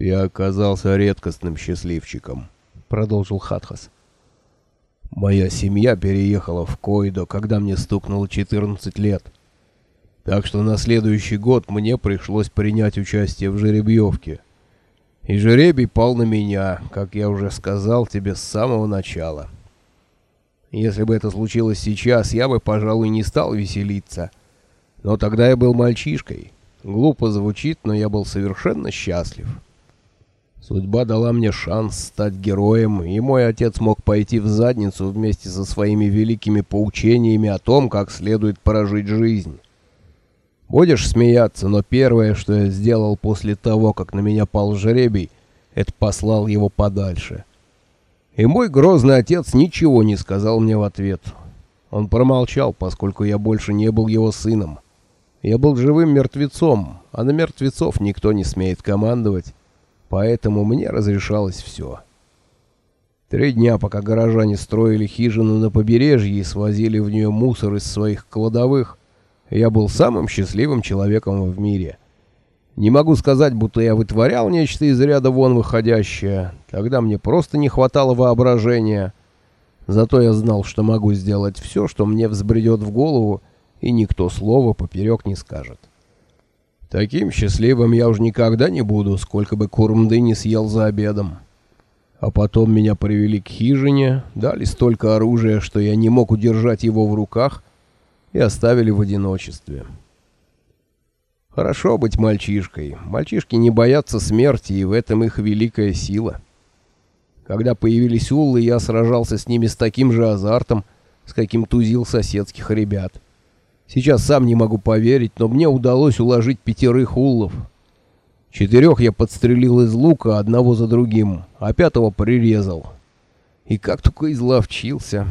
«Я оказался редкостным счастливчиком», — продолжил Хатхас. «Моя семья переехала в Койдо, когда мне стукнуло 14 лет. Так что на следующий год мне пришлось принять участие в жеребьевке. И жеребий пал на меня, как я уже сказал тебе с самого начала. Если бы это случилось сейчас, я бы, пожалуй, не стал веселиться. Но тогда я был мальчишкой. Глупо звучит, но я был совершенно счастлив». Судьба дала мне шанс стать героем, и мой отец мог пойти в задницу вместе со своими великими поучениями о том, как следует прожить жизнь. Будешь смеяться, но первое, что я сделал после того, как на меня пал жребий, это послал его подальше. И мой грозный отец ничего не сказал мне в ответ. Он промолчал, поскольку я больше не был его сыном. Я был живым мертвецом, а на мертвецов никто не смеет командовать поэтому мне разрешалось все. Три дня, пока горожане строили хижину на побережье и свозили в нее мусор из своих кладовых, я был самым счастливым человеком в мире. Не могу сказать, будто я вытворял нечто из ряда вон выходящее, тогда мне просто не хватало воображения. Зато я знал, что могу сделать все, что мне взбредет в голову, и никто слова поперек не скажет. Таким счастливым я уж никогда не буду, сколько бы курмды не съел за обедом. А потом меня привели к хижине, дали столько оружия, что я не мог удержать его в руках, и оставили в одиночестве. Хорошо быть мальчишкой. Мальчишки не боятся смерти, и в этом их великая сила. Когда появились уллы, я сражался с ними с таким же азартом, с каким тузил соседских ребят. — Сейчас сам не могу поверить, но мне удалось уложить пятерых уллов. Четырех я подстрелил из лука одного за другим, а пятого прирезал. И как только изловчился.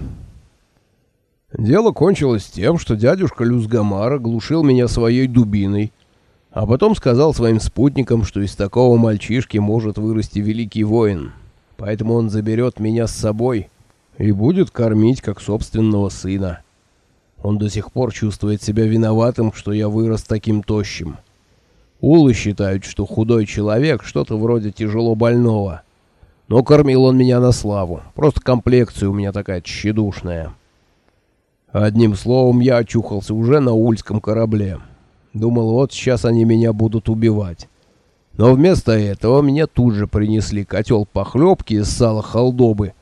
Дело кончилось тем, что дядюшка Люзгамара глушил меня своей дубиной, а потом сказал своим спутникам, что из такого мальчишки может вырасти великий воин, поэтому он заберет меня с собой и будет кормить как собственного сына. Он до сих пор чувствует себя виноватым, что я вырос таким тощим. Улы считают, что худой человек что-то вроде тяжело больного. Но кормил он меня на славу. Просто комплекция у меня такая тщедушная. Одним словом, я очухался уже на ульском корабле. Думал, вот сейчас они меня будут убивать. Но вместо этого мне тут же принесли котел похлебки из сала халдобы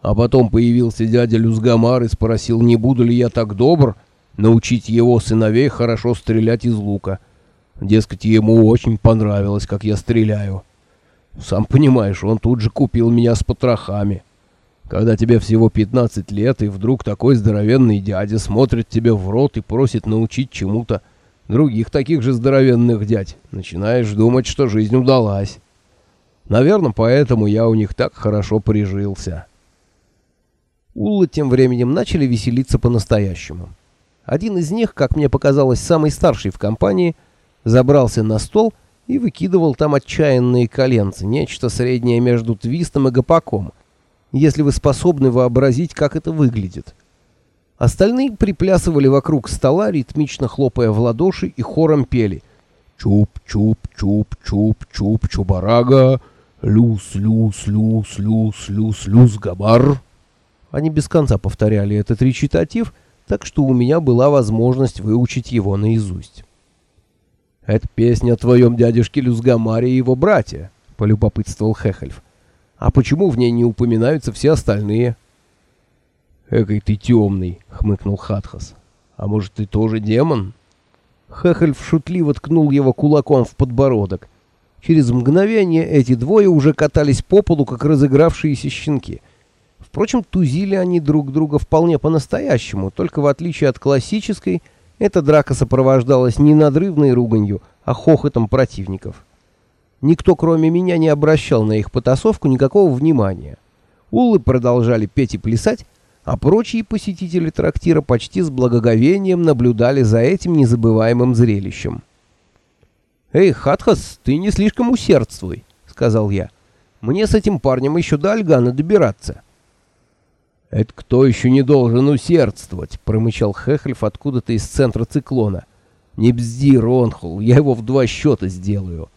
а потом появился дядя Люзгамар и спросил, не буду ли я так добр научить его сыновей хорошо стрелять из лука. Дескать, ему очень понравилось, как я стреляю. Сам понимаешь, он тут же купил меня с потрохами. Когда тебе всего 15 лет, и вдруг такой здоровенный дядя смотрит тебе в рот и просит научить чему-то других таких же здоровенных дядь, начинаешь думать, что жизнь удалась. Наверное, поэтому я у них так хорошо прижился». Уллы тем временем начали веселиться по-настоящему. Один из них, как мне показалось, самый старший в компании, забрался на стол и выкидывал там отчаянные коленцы, нечто среднее между твистом и гопаком, если вы способны вообразить, как это выглядит. Остальные приплясывали вокруг стола, ритмично хлопая в ладоши и хором пели «Чуп-чуп-чуп-чуп-чуп, чубарага, люс-люс-люс-люс-люс-люс-габар». Они без конца повторяли этот речитатив, так что у меня была возможность выучить его наизусть. «Это песня о твоем дядюшке Люзгамаре и его братьях», — полюбопытствовал Хехельф. «А почему в ней не упоминаются все остальные?» «Экой ты темный», — хмыкнул Хатхас. «А может, ты тоже демон?» Хехельф шутливо ткнул его кулаком в подбородок. Через мгновение эти двое уже катались по полу, как разыгравшиеся щенки — Впрочем, тузили они друг друга вполне по-настоящему, только в отличие от классической, эта драка сопровождалась не надрывной руганью, а хохотом противников. Никто, кроме меня, не обращал на их потасовку никакого внимания. Уллы продолжали петь и плясать, а прочие посетители трактира почти с благоговением наблюдали за этим незабываемым зрелищем. «Эй, Хатхас, ты не слишком усердствуй», — сказал я. «Мне с этим парнем еще до Альгана добираться». «Это кто еще не должен усердствовать?» — промычал Хехлев откуда-то из центра циклона. «Не бзди, Ронхул, я его в два счета сделаю».